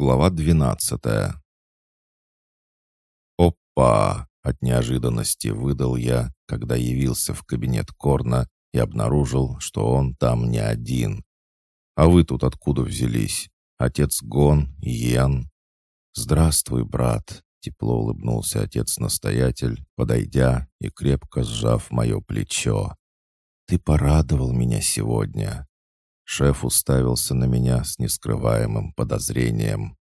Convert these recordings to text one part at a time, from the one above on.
Глава двенадцатая. «Опа!» — от неожиданности выдал я, когда явился в кабинет Корна и обнаружил, что он там не один. «А вы тут откуда взялись? Отец Гон, Йен?» «Здравствуй, брат!» — тепло улыбнулся отец-настоятель, подойдя и крепко сжав мое плечо. «Ты порадовал меня сегодня. Шеф уставился на меня с нескрываемым подозрением.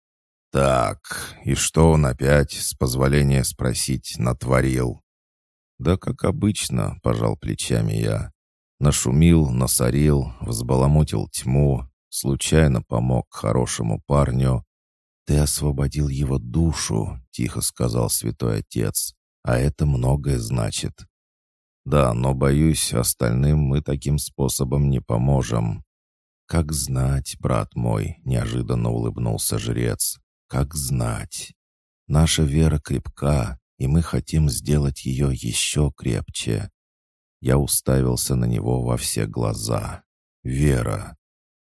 «Так, и что он опять, с позволения спросить, натворил?» «Да как обычно», — пожал плечами я. Нашумил, насорил, взбаламутил тьму, случайно помог хорошему парню. «Ты освободил его душу», — тихо сказал святой отец, «а это многое значит». «Да, но, боюсь, остальным мы таким способом не поможем. «Как знать, брат мой», — неожиданно улыбнулся жрец, — «как знать. Наша вера крепка, и мы хотим сделать ее еще крепче». Я уставился на него во все глаза. «Вера».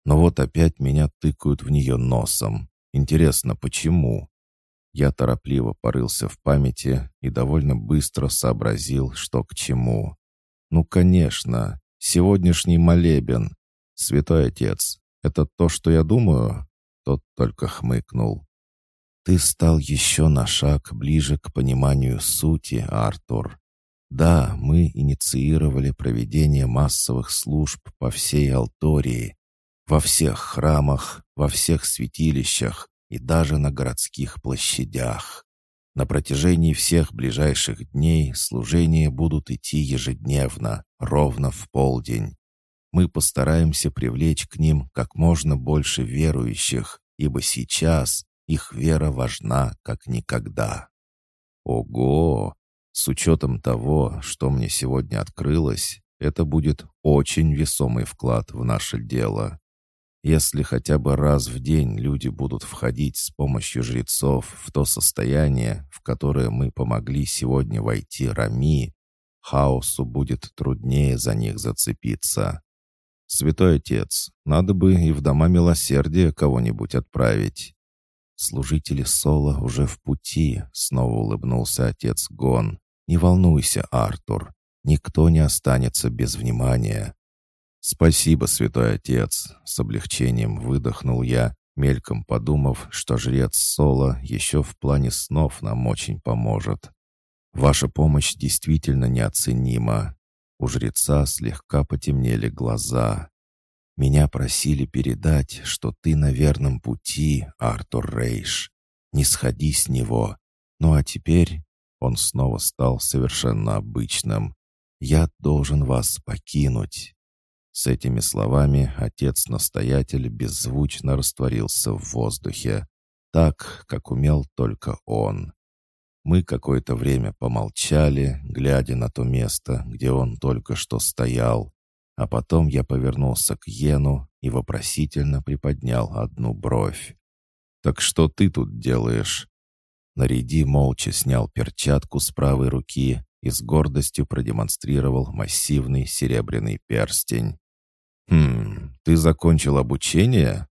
Но вот опять меня тыкают в нее носом. Интересно, почему? Я торопливо порылся в памяти и довольно быстро сообразил, что к чему. Ну, конечно, сегодняшний молебен. «Святой отец, это то, что я думаю?» Тот только хмыкнул. «Ты стал еще на шаг ближе к пониманию сути, Артур. Да, мы инициировали проведение массовых служб по всей Алтории, во всех храмах, во всех святилищах и даже на городских площадях. На протяжении всех ближайших дней служения будут идти ежедневно, ровно в полдень мы постараемся привлечь к ним как можно больше верующих, ибо сейчас их вера важна как никогда. Ого! С учетом того, что мне сегодня открылось, это будет очень весомый вклад в наше дело. Если хотя бы раз в день люди будут входить с помощью жрецов в то состояние, в которое мы помогли сегодня войти Рами, хаосу будет труднее за них зацепиться. «Святой отец, надо бы и в дома милосердия кого-нибудь отправить». «Служители Соло уже в пути», — снова улыбнулся отец Гон. «Не волнуйся, Артур, никто не останется без внимания». «Спасибо, святой отец», — с облегчением выдохнул я, мельком подумав, что жрец Соло еще в плане снов нам очень поможет. «Ваша помощь действительно неоценима. У жреца слегка потемнели глаза. «Меня просили передать, что ты на верном пути, Артур Рейш. Не сходи с него. Ну а теперь...» Он снова стал совершенно обычным. «Я должен вас покинуть». С этими словами отец-настоятель беззвучно растворился в воздухе, так, как умел только он. Мы какое-то время помолчали, глядя на то место, где он только что стоял, а потом я повернулся к Йену и вопросительно приподнял одну бровь. «Так что ты тут делаешь?» Нариди молча снял перчатку с правой руки и с гордостью продемонстрировал массивный серебряный перстень. «Хм, ты закончил обучение?»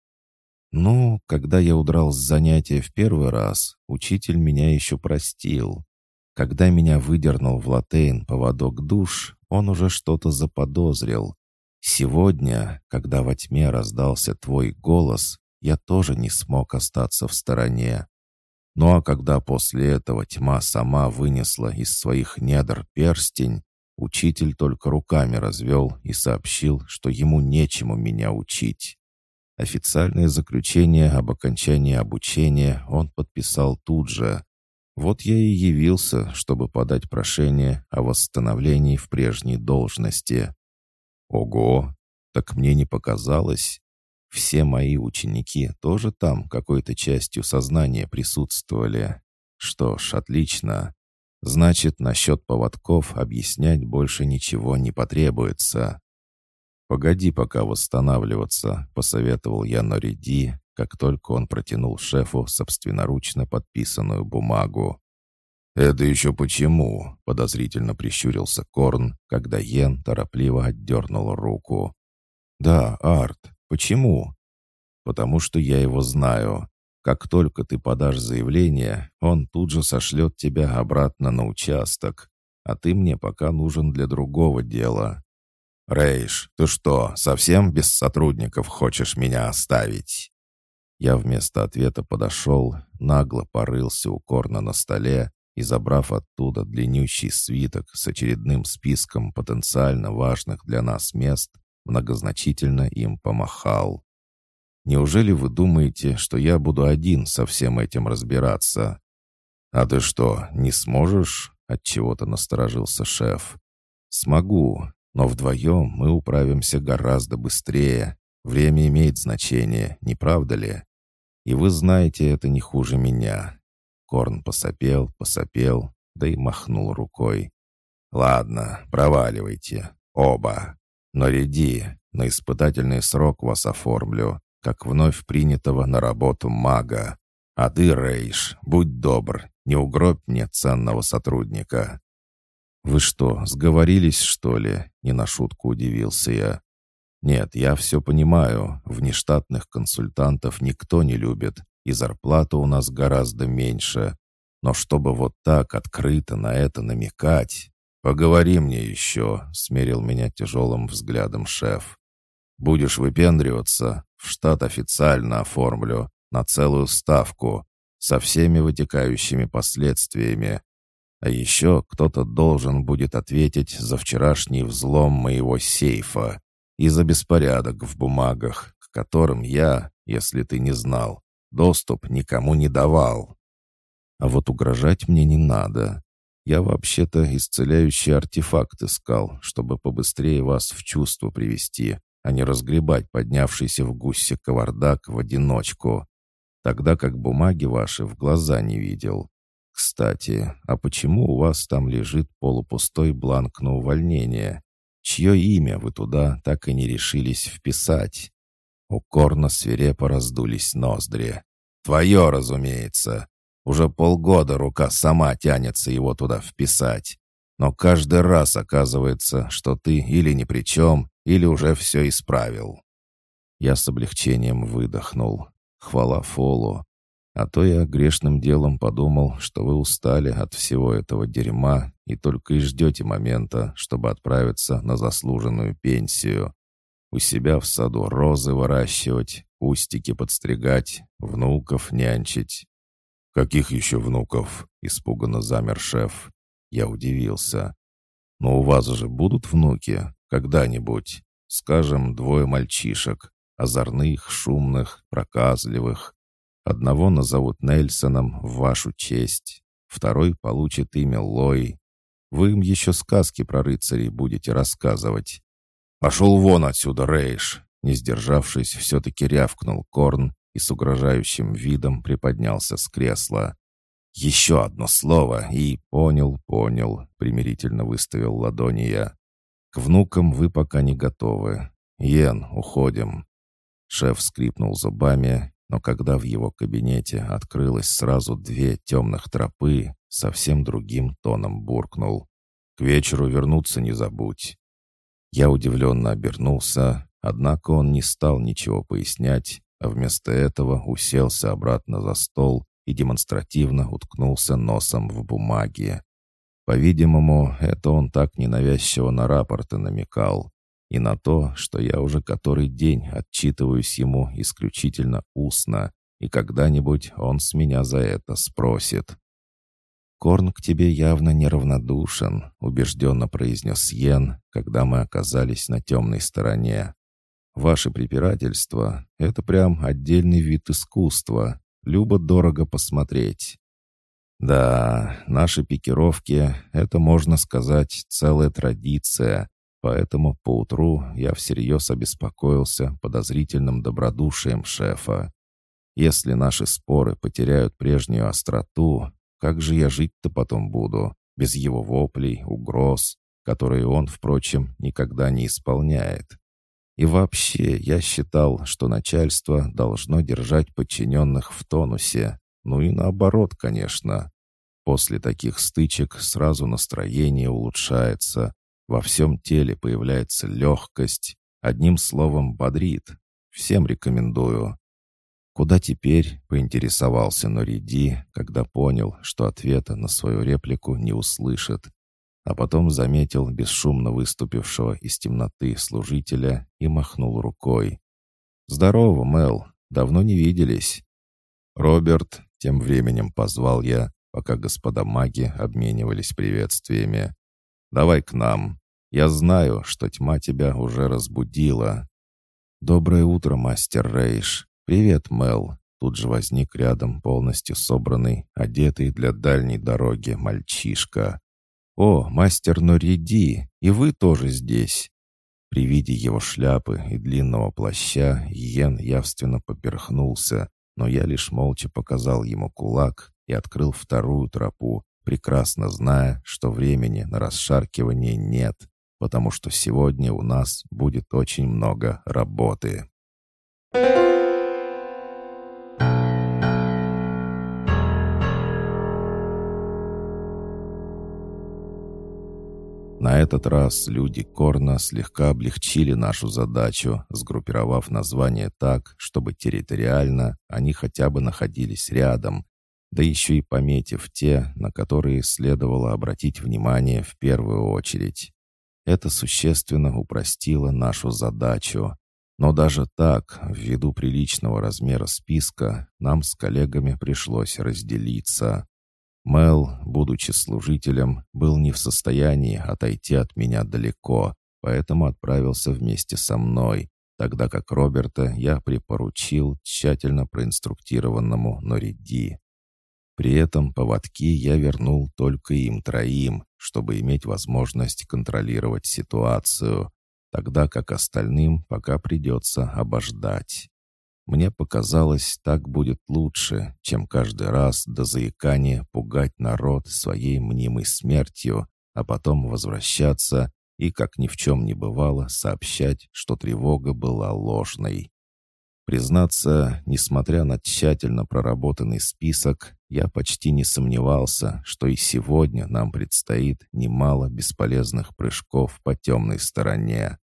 Ну, когда я удрал с занятия в первый раз, учитель меня еще простил. Когда меня выдернул в латейн поводок душ, он уже что-то заподозрил. Сегодня, когда во тьме раздался твой голос, я тоже не смог остаться в стороне. Ну а когда после этого тьма сама вынесла из своих недр перстень, учитель только руками развел и сообщил, что ему нечему меня учить. Официальное заключение об окончании обучения он подписал тут же. Вот я и явился, чтобы подать прошение о восстановлении в прежней должности. Ого, так мне не показалось. Все мои ученики тоже там какой-то частью сознания присутствовали. Что ж, отлично. Значит, насчет поводков объяснять больше ничего не потребуется. «Погоди пока восстанавливаться», — посоветовал я Нориди, как только он протянул шефу собственноручно подписанную бумагу. «Это еще почему?» — подозрительно прищурился Корн, когда Йен торопливо отдернул руку. «Да, Арт, почему?» «Потому что я его знаю. Как только ты подашь заявление, он тут же сошлет тебя обратно на участок. А ты мне пока нужен для другого дела. Рейш, ты что, совсем без сотрудников хочешь меня оставить?» Я вместо ответа подошел, нагло порылся у Корна на столе и, забрав оттуда длиннющий свиток с очередным списком потенциально важных для нас мест, многозначительно им помахал. «Неужели вы думаете, что я буду один со всем этим разбираться?» «А ты что, не сможешь?» — отчего-то насторожился шеф. «Смогу, но вдвоем мы управимся гораздо быстрее. Время имеет значение, не правда ли? И вы знаете это не хуже меня». Корн посопел, посопел, да и махнул рукой. «Ладно, проваливайте. Оба. Но ряди, на испытательный срок вас оформлю, как вновь принятого на работу мага. А ты, Рейш, будь добр, не угробь мне ценного сотрудника». «Вы что, сговорились, что ли?» — не на шутку удивился я. «Нет, я все понимаю. Внештатных консультантов никто не любит, и зарплата у нас гораздо меньше. Но чтобы вот так открыто на это намекать...» «Поговори мне еще», — смерил меня тяжелым взглядом шеф. «Будешь выпендриваться, в штат официально оформлю, на целую ставку, со всеми вытекающими последствиями. А еще кто-то должен будет ответить за вчерашний взлом моего сейфа и за беспорядок в бумагах, к которым я, если ты не знал, доступ никому не давал. А вот угрожать мне не надо. Я вообще-то исцеляющий артефакт искал, чтобы побыстрее вас в чувство привести, а не разгребать поднявшийся в гусе кавардак в одиночку, тогда как бумаги ваши в глаза не видел. Кстати, а почему у вас там лежит полупустой бланк на увольнение? Чье имя вы туда так и не решились вписать? У Корна свирепо раздулись ноздри. «Твое, разумеется. Уже полгода рука сама тянется его туда вписать. Но каждый раз оказывается, что ты или ни при чем, или уже все исправил». Я с облегчением выдохнул. Хвала Фолу. А то я грешным делом подумал, что вы устали от всего этого дерьма и только и ждете момента, чтобы отправиться на заслуженную пенсию. У себя в саду розы выращивать, кустики подстригать, внуков нянчить. «Каких еще внуков?» — испуганно замер шеф. Я удивился. «Но у вас же будут внуки? Когда-нибудь? Скажем, двое мальчишек, озорных, шумных, проказливых, Одного назовут Нельсоном в вашу честь, второй получит имя Лой. Вы им еще сказки про рыцарей будете рассказывать. «Пошел вон отсюда, Рейш!» Не сдержавшись, все-таки рявкнул Корн и с угрожающим видом приподнялся с кресла. «Еще одно слово и...» «Понял, понял», — примирительно выставил ладони я. «К внукам вы пока не готовы. Йен, уходим». Шеф скрипнул зубами но когда в его кабинете открылось сразу две темных тропы, совсем другим тоном буркнул. «К вечеру вернуться не забудь». Я удивленно обернулся, однако он не стал ничего пояснять, а вместо этого уселся обратно за стол и демонстративно уткнулся носом в бумаге. По-видимому, это он так ненавязчиво на рапорты намекал и на то, что я уже который день отчитываюсь ему исключительно устно, и когда-нибудь он с меня за это спросит. «Корн к тебе явно неравнодушен», — убежденно произнес Йен, когда мы оказались на темной стороне. «Ваше препирательство — это прям отдельный вид искусства. Любо-дорого посмотреть». «Да, наши пикировки — это, можно сказать, целая традиция, Поэтому поутру я всерьез обеспокоился подозрительным добродушием шефа. Если наши споры потеряют прежнюю остроту, как же я жить-то потом буду, без его воплей, угроз, которые он, впрочем, никогда не исполняет? И вообще, я считал, что начальство должно держать подчиненных в тонусе. Ну и наоборот, конечно. После таких стычек сразу настроение улучшается, во всем теле появляется легкость. Одним словом, бодрит. Всем рекомендую. «Куда теперь?» — поинтересовался Нориди, когда понял, что ответа на свою реплику не услышит. А потом заметил бесшумно выступившего из темноты служителя и махнул рукой. «Здорово, Мел. Давно не виделись». «Роберт», — тем временем позвал я, пока господа маги обменивались приветствиями. «Давай к нам. Я знаю, что тьма тебя уже разбудила». «Доброе утро, мастер Рейш. «Привет, Мел!» Тут же возник рядом полностью собранный, одетый для дальней дороги мальчишка. «О, мастер Нориди, и вы тоже здесь!» При виде его шляпы и длинного плаща Йен явственно поперхнулся, но я лишь молча показал ему кулак и открыл вторую тропу, прекрасно зная, что времени на расшаркивание нет, потому что сегодня у нас будет очень много работы. На этот раз люди Корна слегка облегчили нашу задачу, сгруппировав название так, чтобы территориально они хотя бы находились рядом, да еще и пометив те, на которые следовало обратить внимание в первую очередь. Это существенно упростило нашу задачу. Но даже так, ввиду приличного размера списка, нам с коллегами пришлось разделиться. Мел, будучи служителем, был не в состоянии отойти от меня далеко, поэтому отправился вместе со мной, тогда как Роберта я припоручил тщательно проинструктированному Нориди. При этом поводки я вернул только им троим, чтобы иметь возможность контролировать ситуацию, тогда как остальным пока придется обождать. Мне показалось, так будет лучше, чем каждый раз до заикания пугать народ своей мнимой смертью, а потом возвращаться и, как ни в чем не бывало, сообщать, что тревога была ложной. Признаться, несмотря на тщательно проработанный список, я почти не сомневался, что и сегодня нам предстоит немало бесполезных прыжков по темной стороне.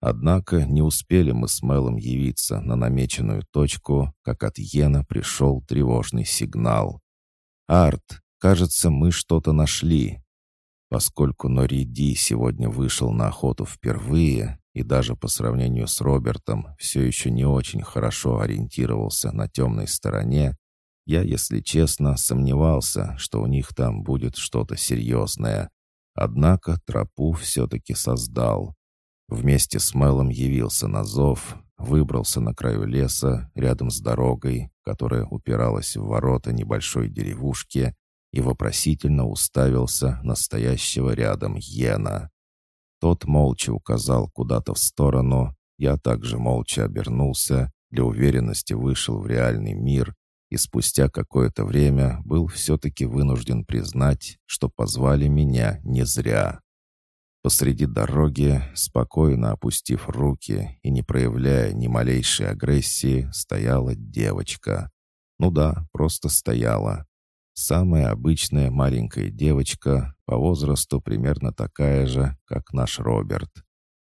Однако не успели мы с Мелом явиться на намеченную точку, как от Йена пришел тревожный сигнал. «Арт, кажется, мы что-то нашли». Поскольку Нориди сегодня вышел на охоту впервые и даже по сравнению с Робертом все еще не очень хорошо ориентировался на темной стороне, я, если честно, сомневался, что у них там будет что-то серьезное. Однако тропу все-таки создал. Вместе с Мелом явился на зов, выбрался на краю леса, рядом с дорогой, которая упиралась в ворота небольшой деревушки, и вопросительно уставился на стоящего рядом Йена. Тот молча указал куда-то в сторону, я также молча обернулся, для уверенности вышел в реальный мир и спустя какое-то время был все-таки вынужден признать, что позвали меня не зря. Посреди дороги, спокойно опустив руки и не проявляя ни малейшей агрессии, стояла девочка. Ну да, просто стояла. Самая обычная маленькая девочка, по возрасту примерно такая же, как наш Роберт.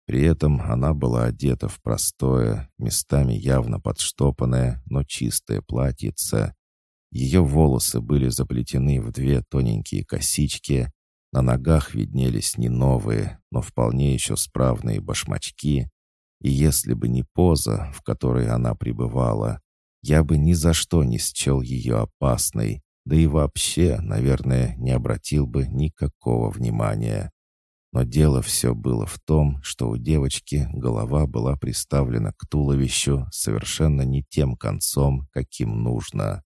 При этом она была одета в простое, местами явно подштопанное, но чистое платьице. Ее волосы были заплетены в две тоненькие косички, на ногах виднелись не новые, но вполне еще справные башмачки. И если бы не поза, в которой она пребывала, я бы ни за что не счел ее опасной, да и вообще, наверное, не обратил бы никакого внимания. Но дело все было в том, что у девочки голова была приставлена к туловищу совершенно не тем концом, каким нужно.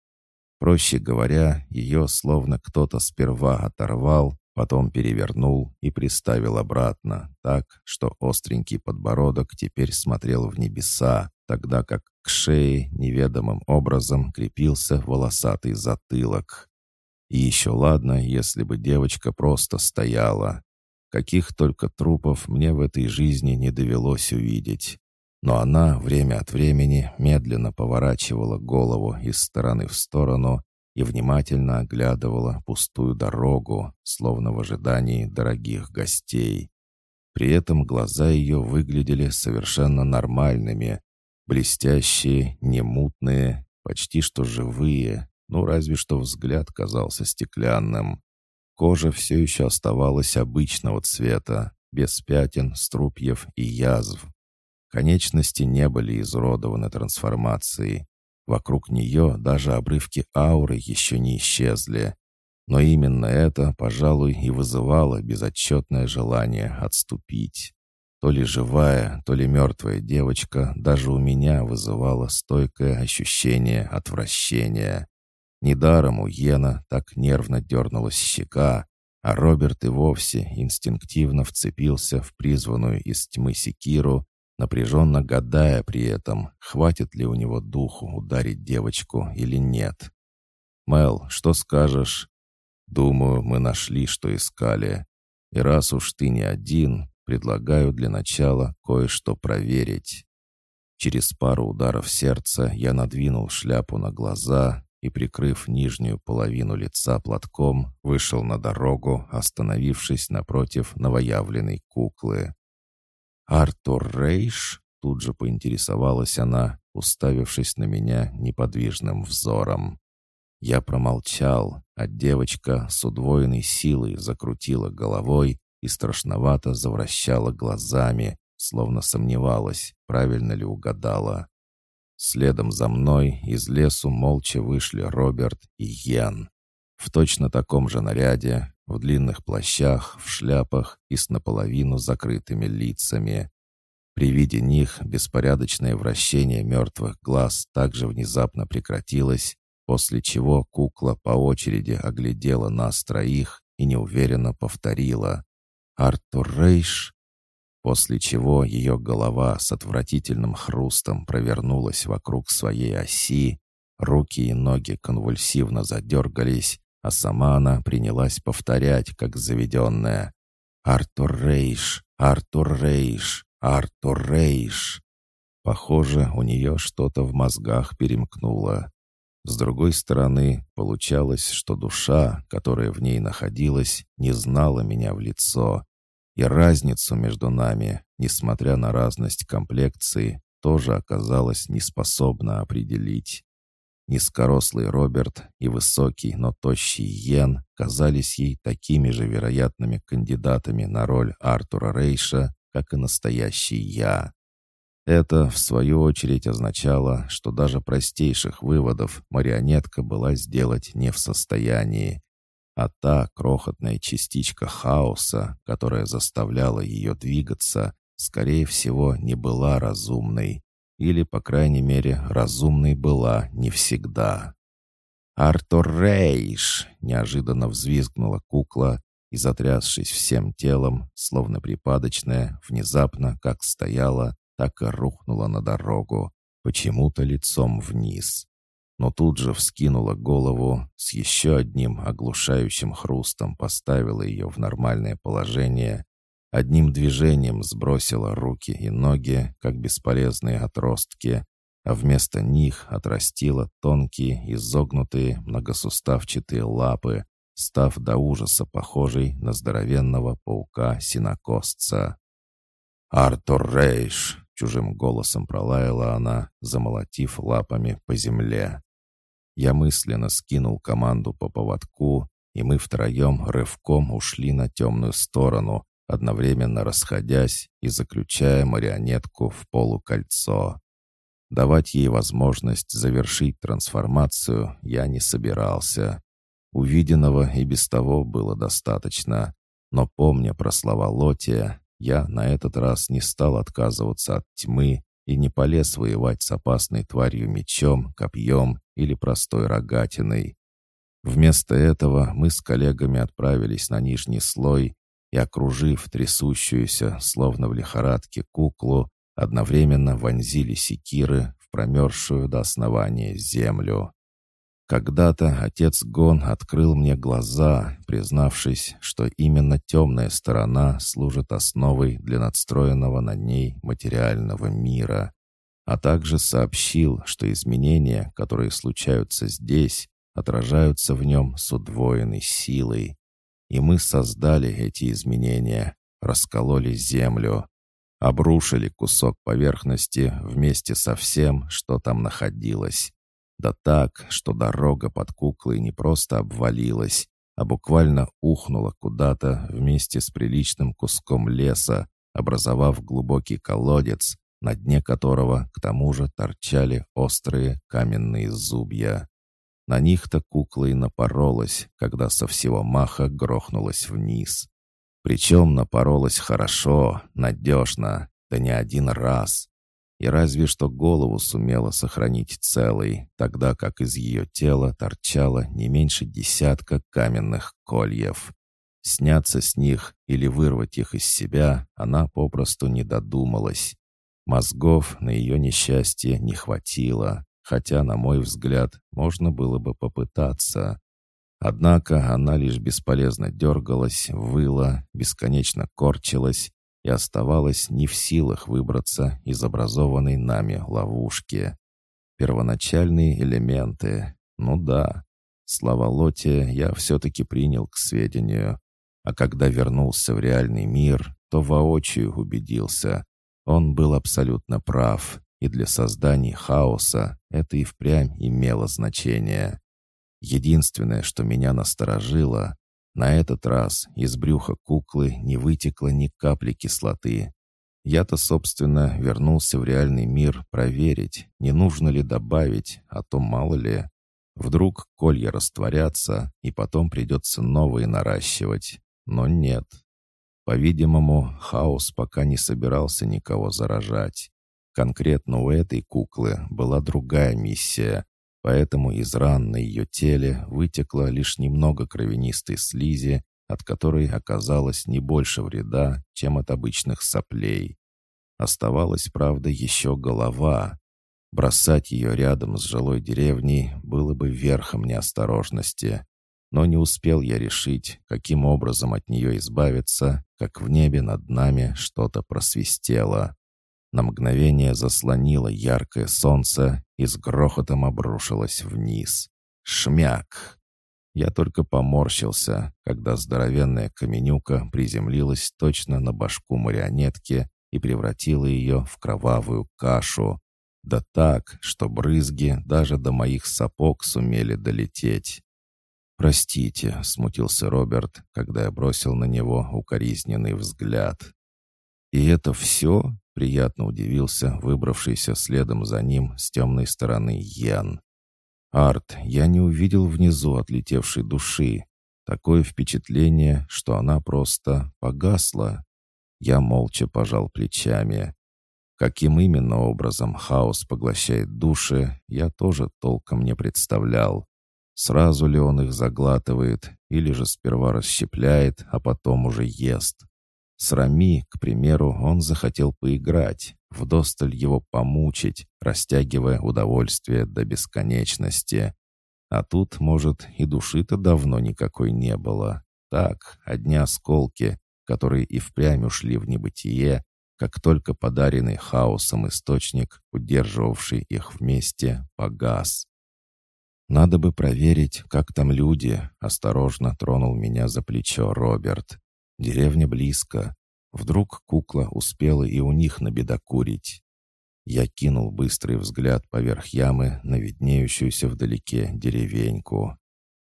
Проще говоря, ее словно кто-то сперва оторвал, Потом перевернул и приставил обратно, так, что остренький подбородок теперь смотрел в небеса, тогда как к шее неведомым образом крепился волосатый затылок. И еще ладно, если бы девочка просто стояла. Каких только трупов мне в этой жизни не довелось увидеть. Но она время от времени медленно поворачивала голову из стороны в сторону и внимательно оглядывала пустую дорогу, словно в ожидании дорогих гостей. При этом глаза ее выглядели совершенно нормальными, блестящие, немутные почти что живые, ну разве что взгляд казался стеклянным. Кожа все еще оставалась обычного цвета, без пятен, струпьев и язв. Конечности не были изуродованы трансформацией. Вокруг нее даже обрывки ауры еще не исчезли. Но именно это, пожалуй, и вызывало безотчетное желание отступить. То ли живая, то ли мертвая девочка даже у меня вызывала стойкое ощущение отвращения. Недаром у Йена так нервно дернулась щека, а Роберт и вовсе инстинктивно вцепился в призванную из тьмы секиру, напряженно гадая при этом, хватит ли у него духу ударить девочку или нет. «Мел, что скажешь?» «Думаю, мы нашли, что искали. И раз уж ты не один, предлагаю для начала кое-что проверить». Через пару ударов сердца я надвинул шляпу на глаза и, прикрыв нижнюю половину лица платком, вышел на дорогу, остановившись напротив новоявленной куклы. «Артур Рейш?» — тут же поинтересовалась она, уставившись на меня неподвижным взором. Я промолчал, а девочка с удвоенной силой закрутила головой и страшновато завращала глазами, словно сомневалась, правильно ли угадала. Следом за мной из лесу молча вышли Роберт и Йен. В точно таком же наряде, в длинных плащах, в шляпах и с наполовину закрытыми лицами. При виде них беспорядочное вращение мертвых глаз также внезапно прекратилось, после чего кукла по очереди оглядела нас троих и неуверенно повторила «Артур Рейш?» после чего ее голова с отвратительным хрустом провернулась вокруг своей оси, руки и ноги конвульсивно задергались, а сама она принялась повторять, как заведенная. «Артур Рейш! Артур Рейш! Артур Рейш!» Похоже, у нее что-то в мозгах перемкнуло. С другой стороны, получалось, что душа, которая в ней находилась, не знала меня в лицо, и разницу между нами, несмотря на разность комплекции, тоже оказалась неспособна определить. Низкорослый Роберт и высокий, но тощий Йен казались ей такими же вероятными кандидатами на роль Артура Рейша, как и настоящий я. Это, в свою очередь, означало, что даже простейших выводов марионетка была сделать не в состоянии, а та крохотная частичка хаоса, которая заставляла ее двигаться, скорее всего, не была разумной. Или, по крайней мере, разумной была не всегда. «Артур Рейш!» — неожиданно взвизгнула кукла и, затрясшись всем телом, словно припадочная, внезапно как стояла, так и рухнула на дорогу, почему-то лицом вниз но тут же вскинула голову, с еще одним оглушающим хрустом поставила ее в нормальное положение, одним движением сбросила руки и ноги, как бесполезные отростки, а вместо них отрастила тонкие, изогнутые, многосуставчатые лапы, став до ужаса похожей на здоровенного паука-синокосца. «Артур Рейш!» — чужим голосом пролаяла она, замолотив лапами по земле. Я мысленно скинул команду по поводку, и мы втроем рывком ушли на темную сторону, одновременно расходясь и заключая марионетку в полукольцо. Давать ей возможность завершить трансформацию я не собирался. Увиденного и без того было достаточно, но помня про слова Лотия, я на этот раз не стал отказываться от тьмы и не полез воевать с опасной тварью мечом, копьем или простой рогатиной. Вместо этого мы с коллегами отправились на нижний слой и, окружив трясущуюся, словно в лихорадке, куклу, одновременно вонзили секиры в промерзшую до основания землю. Когда-то отец Гон открыл мне глаза, признавшись, что именно темная сторона служит основой для надстроенного на ней материального мира, а также сообщил, что изменения, которые случаются здесь, отражаются в нем с удвоенной силой. И мы создали эти изменения, раскололи землю, обрушили кусок поверхности вместе со всем, что там находилось, Да так, что дорога под куклой не просто обвалилась, а буквально ухнула куда-то вместе с приличным куском леса, образовав глубокий колодец, на дне которого, к тому же, торчали острые каменные зубья. На них-то кукла и напоролась, когда со всего маха грохнулась вниз. Причем напоролась хорошо, надежно, да не один раз. И разве что голову сумела сохранить целой, тогда как из ее тела торчало не меньше десятка каменных кольев. Сняться с них или вырвать их из себя она попросту не додумалась. Мозгов на ее несчастье не хватило, хотя, на мой взгляд, можно было бы попытаться. Однако она лишь бесполезно дергалась, выла, бесконечно корчилась и оставалась не в силах выбраться из образованной нами ловушки. Первоначальные элементы, ну да, слова Лоти я все-таки принял к сведению. А когда вернулся в реальный мир, то воочию убедился. Он был абсолютно прав, и для создания хаоса это и впрямь имело значение. Единственное, что меня насторожило, на этот раз из брюха куклы не вытекло ни капли кислоты. Я-то, собственно, вернулся в реальный мир проверить, не нужно ли добавить, а то мало ли. Вдруг колья растворятся, и потом придется новые наращивать. Но нет. По-видимому, хаос пока не собирался никого заражать. Конкретно у этой куклы была другая миссия, поэтому из ран на ее теле вытекло лишь немного кровянистой слизи, от которой оказалось не больше вреда, чем от обычных соплей. Оставалась, правда, еще голова. Бросать ее рядом с жилой деревней было бы верхом неосторожности. Но не успел я решить, каким образом от нее избавиться, как в небе над нами что-то просвистело. На мгновение заслонило яркое солнце и с грохотом обрушилось вниз. Шмяк! Я только поморщился, когда здоровенная каменюка приземлилась точно на башку марионетки и превратила ее в кровавую кашу. Да так, что брызги даже до моих сапог сумели долететь. «Простите», — смутился Роберт, когда я бросил на него укоризненный взгляд. «И это все?» — приятно удивился выбравшийся следом за ним с темной стороны Ян. «Арт, я не увидел внизу отлетевшей души. Такое впечатление, что она просто погасла». Я молча пожал плечами. Каким именно образом хаос поглощает души, я тоже толком не представлял. Сразу ли он их заглатывает, или же сперва расщепляет, а потом уже ест. С Рами, к примеру, он захотел поиграть, вдосталь его помучить, растягивая удовольствие до бесконечности. А тут, может, и души-то давно никакой не было. Так, одни осколки, которые и впрямь ушли в небытие, как только подаренный хаосом источник, удерживавший их вместе, погас. «Надо бы проверить, как там люди», — осторожно тронул меня за плечо Роберт. Деревня близко. Вдруг кукла успела и у них набедокурить. Я кинул быстрый взгляд поверх ямы на виднеющуюся вдалеке деревеньку.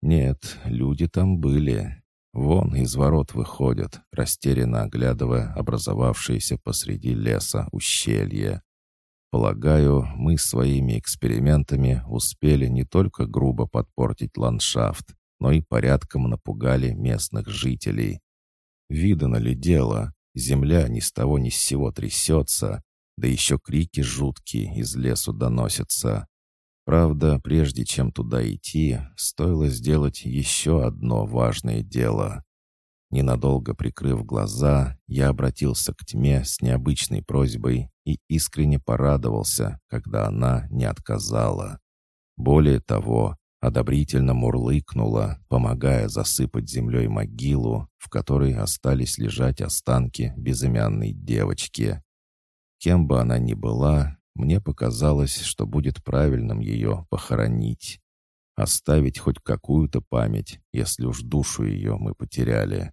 Нет, люди там были. Вон из ворот выходят, растерянно оглядывая образовавшееся посреди леса ущелье. Полагаю, мы своими экспериментами успели не только грубо подпортить ландшафт, но и порядком напугали местных жителей. Видано ли дело, земля ни с того ни с сего трясется, да еще крики жуткие из лесу доносятся. Правда, прежде чем туда идти, стоило сделать еще одно важное дело. Ненадолго прикрыв глаза, я обратился к тьме с необычной просьбой и искренне порадовался, когда она не отказала. Более того, одобрительно мурлыкнула, помогая засыпать землей могилу, в которой остались лежать останки безымянной девочки. Кем бы она ни была, мне показалось, что будет правильным ее похоронить. Оставить хоть какую-то память, если уж душу ее мы потеряли.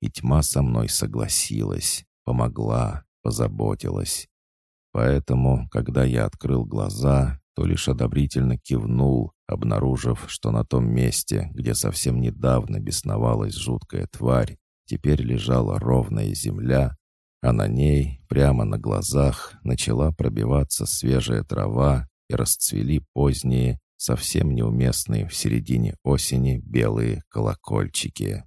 И тьма со мной согласилась, помогла, позаботилась. Поэтому, когда я открыл глаза, то лишь одобрительно кивнул, обнаружив, что на том месте, где совсем недавно бесновалась жуткая тварь, теперь лежала ровная земля, а на ней, прямо на глазах, начала пробиваться свежая трава и расцвели поздние, совсем неуместные в середине осени белые колокольчики.